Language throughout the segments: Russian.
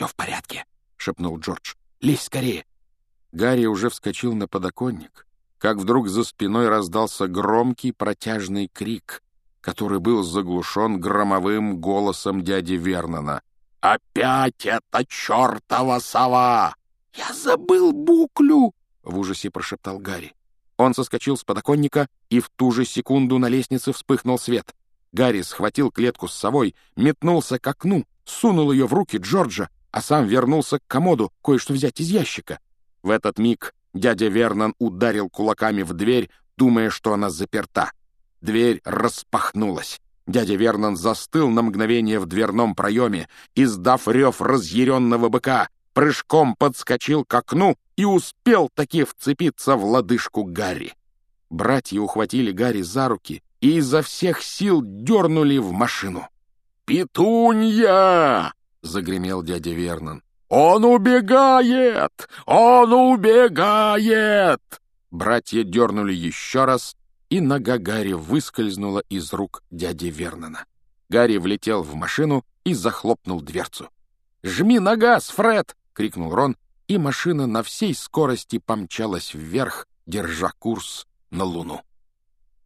все в порядке», — шепнул Джордж. «Лезь скорее». Гарри уже вскочил на подоконник, как вдруг за спиной раздался громкий протяжный крик, который был заглушен громовым голосом дяди Вернона. «Опять эта чертова сова!» «Я забыл буклю!» — в ужасе прошептал Гарри. Он соскочил с подоконника, и в ту же секунду на лестнице вспыхнул свет. Гарри схватил клетку с совой, метнулся к окну, сунул ее в руки Джорджа, а сам вернулся к комоду кое-что взять из ящика. В этот миг дядя Вернон ударил кулаками в дверь, думая, что она заперта. Дверь распахнулась. Дядя Вернон застыл на мгновение в дверном проеме, издав рев разъяренного быка, прыжком подскочил к окну и успел таки вцепиться в лодыжку Гарри. Братья ухватили Гарри за руки и изо всех сил дернули в машину. «Петунья!» — загремел дядя Вернон. «Он убегает! Он убегает!» Братья дернули еще раз, и нога Гарри выскользнула из рук дяди Вернона. Гарри влетел в машину и захлопнул дверцу. «Жми на газ, Фред!» — крикнул Рон, и машина на всей скорости помчалась вверх, держа курс на Луну.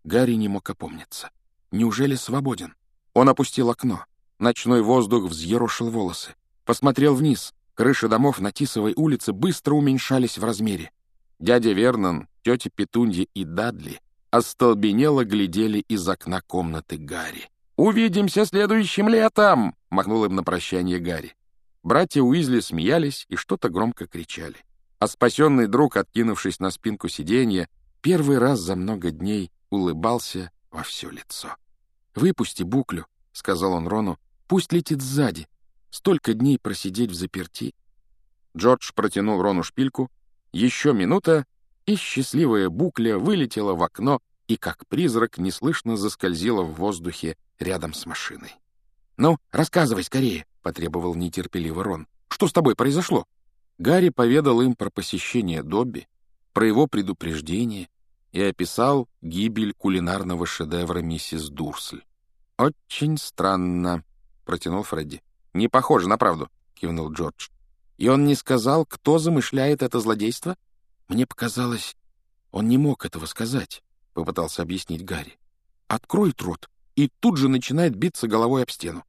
Гарри не мог опомниться. Неужели свободен? Он опустил окно. Ночной воздух взъерошил волосы. Посмотрел вниз. Крыши домов на Тисовой улице быстро уменьшались в размере. Дядя Вернон, тетя Петунья и Дадли остолбенело глядели из окна комнаты Гарри. «Увидимся следующим летом!» — махнул им на прощание Гарри. Братья Уизли смеялись и что-то громко кричали. А спасенный друг, откинувшись на спинку сиденья, первый раз за много дней улыбался во все лицо. «Выпусти буклю», — сказал он Рону, — «пусть летит сзади. Столько дней просидеть в заперти». Джордж протянул Рону шпильку. Еще минута, и счастливая букля вылетела в окно и, как призрак, неслышно заскользила в воздухе рядом с машиной. «Ну, рассказывай скорее», — потребовал нетерпеливо Рон. «Что с тобой произошло?» Гарри поведал им про посещение Добби, про его предупреждение и описал гибель кулинарного шедевра миссис Дурсль. «Очень странно», — протянул Фредди. «Не похоже на правду», — кивнул Джордж. «И он не сказал, кто замышляет это злодейство?» «Мне показалось, он не мог этого сказать», — попытался объяснить Гарри. «Откроет рот, и тут же начинает биться головой об стену.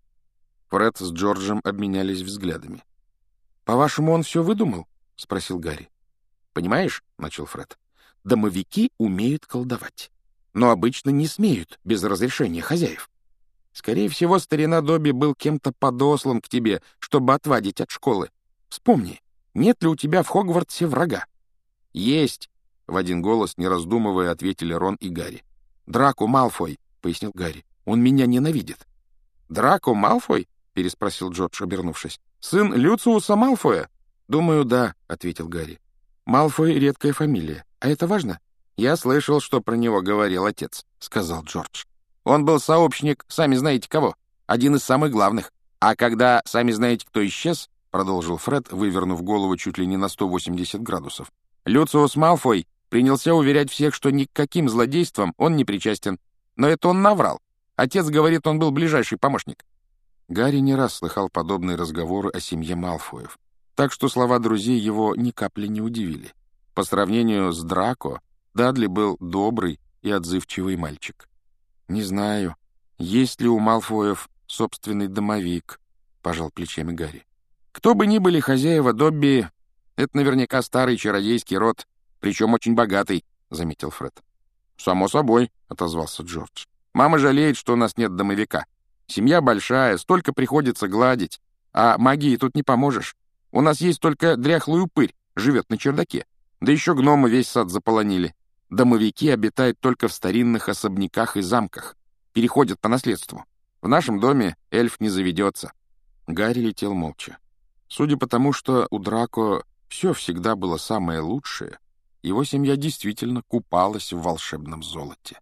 Фред с Джорджем обменялись взглядами. «По-вашему, он все выдумал?» — спросил Гарри. «Понимаешь, — начал Фред, — домовики умеют колдовать, но обычно не смеют без разрешения хозяев. Скорее всего, старина Добби был кем-то подослан к тебе, чтобы отвадить от школы. Вспомни, нет ли у тебя в Хогвартсе врага?» «Есть!» — в один голос, не раздумывая, ответили Рон и Гарри. «Драку Малфой», — пояснил Гарри. Он меня ненавидит». «Драко Малфой?» — переспросил Джордж, обернувшись. «Сын Люциуса Малфоя?» «Думаю, да», — ответил Гарри. «Малфой — редкая фамилия. А это важно?» «Я слышал, что про него говорил отец», — сказал Джордж. «Он был сообщник, сами знаете кого, один из самых главных. А когда сами знаете, кто исчез, — продолжил Фред, вывернув голову чуть ли не на 180 градусов, Люциус Малфой принялся уверять всех, что ни к каким злодействам он не причастен. Но это он наврал. Отец говорит, он был ближайший помощник». Гарри не раз слыхал подобные разговоры о семье Малфоев, так что слова друзей его ни капли не удивили. По сравнению с Драко, Дадли был добрый и отзывчивый мальчик. «Не знаю, есть ли у Малфоев собственный домовик», — пожал плечами Гарри. «Кто бы ни были хозяева Добби, это наверняка старый чародейский род, причем очень богатый», — заметил Фред. «Само собой», — отозвался Джордж. Мама жалеет, что у нас нет домовика. Семья большая, столько приходится гладить. А магии тут не поможешь. У нас есть только дряхлый упырь, живет на чердаке. Да еще гномы весь сад заполонили. Домовики обитают только в старинных особняках и замках. Переходят по наследству. В нашем доме эльф не заведется. Гарри летел молча. Судя по тому, что у Драко все всегда было самое лучшее, его семья действительно купалась в волшебном золоте.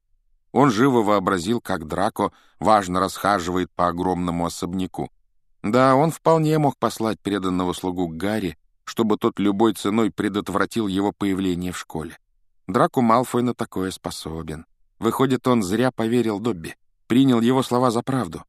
Он живо вообразил, как Драко важно расхаживает по огромному особняку. Да, он вполне мог послать преданного слугу Гарри, чтобы тот любой ценой предотвратил его появление в школе. Драко Малфой на такое способен. Выходит, он зря поверил Добби, принял его слова за правду.